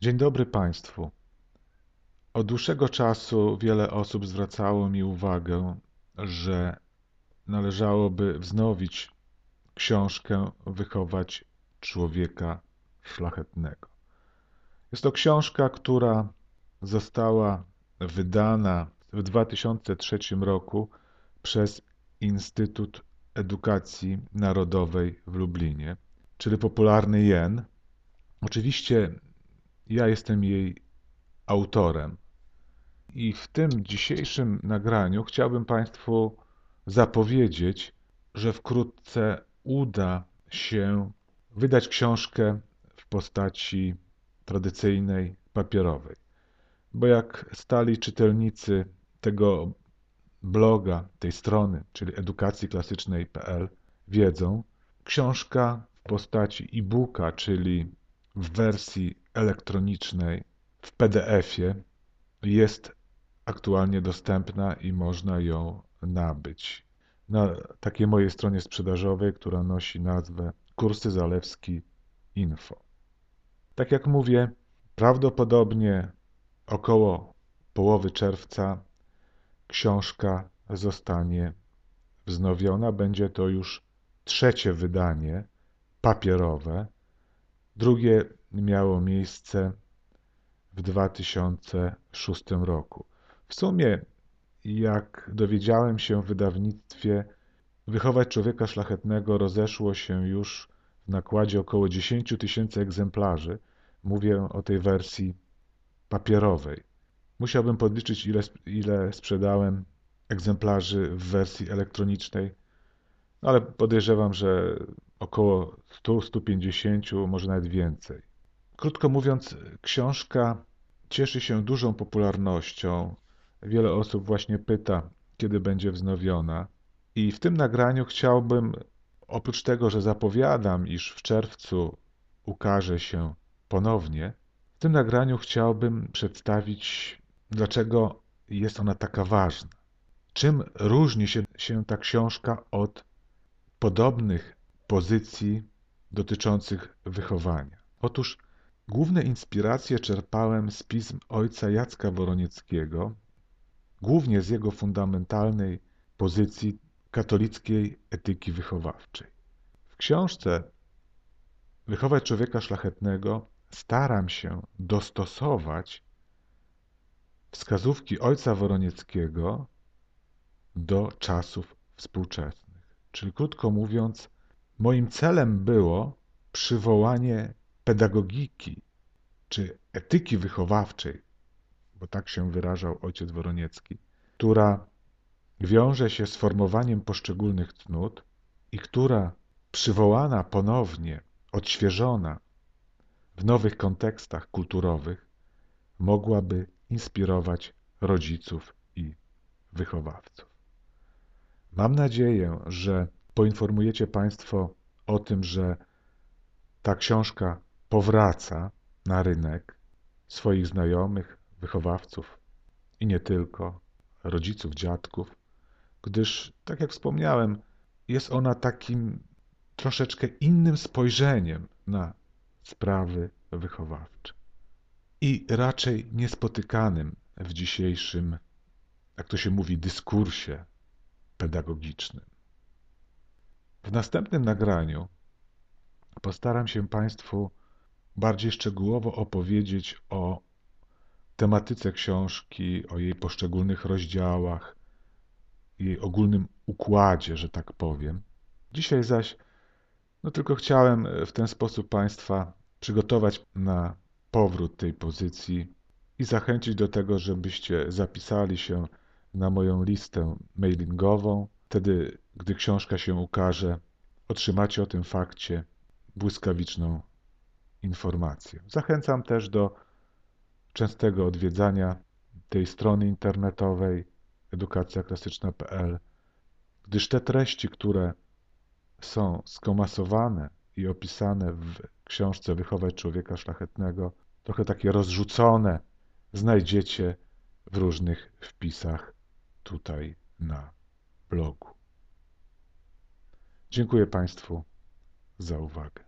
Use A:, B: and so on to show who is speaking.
A: Dzień dobry Państwu. Od dłuższego czasu wiele osób zwracało mi uwagę, że należałoby wznowić książkę Wychować człowieka szlachetnego. Jest to książka, która została wydana w 2003 roku przez Instytut Edukacji Narodowej w Lublinie, czyli popularny JEN. Oczywiście ja jestem jej autorem. I w tym dzisiejszym nagraniu chciałbym Państwu zapowiedzieć, że wkrótce uda się wydać książkę w postaci tradycyjnej, papierowej. Bo jak stali czytelnicy tego bloga, tej strony, czyli edukacjiklasycznej.pl wiedzą, książka w postaci e-booka, czyli w wersji elektronicznej, w PDF-ie jest aktualnie dostępna i można ją nabyć. Na takiej mojej stronie sprzedażowej, która nosi nazwę Kursy Zalewski Info. Tak jak mówię, prawdopodobnie około połowy czerwca książka zostanie wznowiona. Będzie to już trzecie wydanie papierowe. Drugie miało miejsce w 2006 roku. W sumie, jak dowiedziałem się w wydawnictwie, Wychować człowieka szlachetnego rozeszło się już w nakładzie około 10 tysięcy egzemplarzy. Mówię o tej wersji papierowej. Musiałbym podliczyć, ile, ile sprzedałem egzemplarzy w wersji elektronicznej, ale podejrzewam, że około 100-150, może nawet więcej. Krótko mówiąc, książka cieszy się dużą popularnością. Wiele osób właśnie pyta, kiedy będzie wznowiona. I w tym nagraniu chciałbym, oprócz tego, że zapowiadam, iż w czerwcu ukaże się ponownie, w tym nagraniu chciałbym przedstawić, dlaczego jest ona taka ważna. Czym różni się, się ta książka od podobnych pozycji dotyczących wychowania? Otóż główne inspiracje czerpałem z pism ojca Jacka Woronieckiego, głównie z jego fundamentalnej pozycji katolickiej etyki wychowawczej. W książce Wychować człowieka szlachetnego staram się dostosować wskazówki ojca Woronieckiego do czasów współczesnych. Czyli krótko mówiąc, moim celem było przywołanie pedagogiki czy etyki wychowawczej, bo tak się wyrażał ojciec Woroniecki, która wiąże się z formowaniem poszczególnych cnót i która przywołana ponownie, odświeżona w nowych kontekstach kulturowych mogłaby inspirować rodziców i wychowawców. Mam nadzieję, że poinformujecie Państwo o tym, że ta książka powraca na rynek swoich znajomych, wychowawców i nie tylko, rodziców, dziadków, gdyż, tak jak wspomniałem, jest ona takim troszeczkę innym spojrzeniem na sprawy wychowawcze i raczej niespotykanym w dzisiejszym, jak to się mówi, dyskursie pedagogicznym. W następnym nagraniu postaram się Państwu bardziej szczegółowo opowiedzieć o tematyce książki, o jej poszczególnych rozdziałach, jej ogólnym układzie, że tak powiem. Dzisiaj zaś no tylko chciałem w ten sposób Państwa przygotować na powrót tej pozycji i zachęcić do tego, żebyście zapisali się na moją listę mailingową. Wtedy, gdy książka się ukaże, otrzymacie o tym fakcie błyskawiczną informację. Zachęcam też do częstego odwiedzania tej strony internetowej edukacjaklasyczna.pl, gdyż te treści, które są skomasowane i opisane w książce Wychować człowieka szlachetnego, trochę takie rozrzucone, znajdziecie w różnych wpisach tutaj na blogu. Dziękuję Państwu za uwagę.